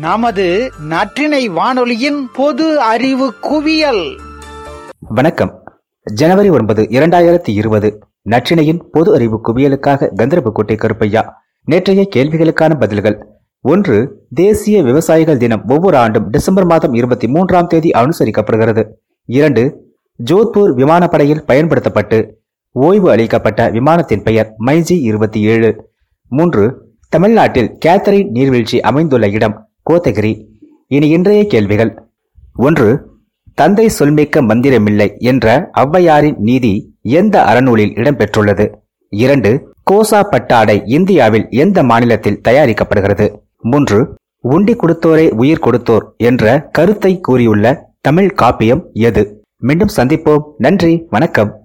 நமது நற்றினை வானொலியின் பொது அறிவு குவியல். வணக்கம். ஜனவரி ஒன்பது இரண்டாயிரத்தி இருபது நற்றினையின் பொது அறிவு குவியலுக்காக கந்தரபுக்கோட்டை கருப்பையா நேற்றைய கேள்விகளுக்கான பதில்கள். ஒன்று தேசிய விவசாயிகள் தினம் ஒவ்வொரு ஆண்டும் டிசம்பர் மாதம் இருபத்தி மூன்றாம் தேதி அனுசரிக்கப்படுகிறது. இரண்டு ஜோத்பூர் விமானப்படையில் பயன்படுத்தப்பட்டு ஓய்வு அளிக்கப்பட்ட விமானத்தின் பெயர் மைஜி இருபத்தி ஏழு. மூன்று தமிழ்நாட்டில் கேத்தரின் நீர்வீழ்ச்சி அமைந்துள்ள இடம் கோத்தகிரி இனி இன்றைய கேள்விகள். ஒன்று தந்தை சொல்மிக்க மந்திரமில்லை என்ற ஔவையாரின் நீதி எந்த அறநூலில் இடம்பெற்றுள்ளது? இரண்டு கோசா பட்டாடை இந்தியாவில் எந்த மாநிலத்தில் தயாரிக்கப்படுகிறது? மூன்று உண்டி கொடுத்தோரே உயிர் கொடுத்தோர் என்ற கருத்தை கூறியுள்ள தமிழ் காப்பியம் எது? மீண்டும் சந்திப்போம். நன்றி வணக்கம்.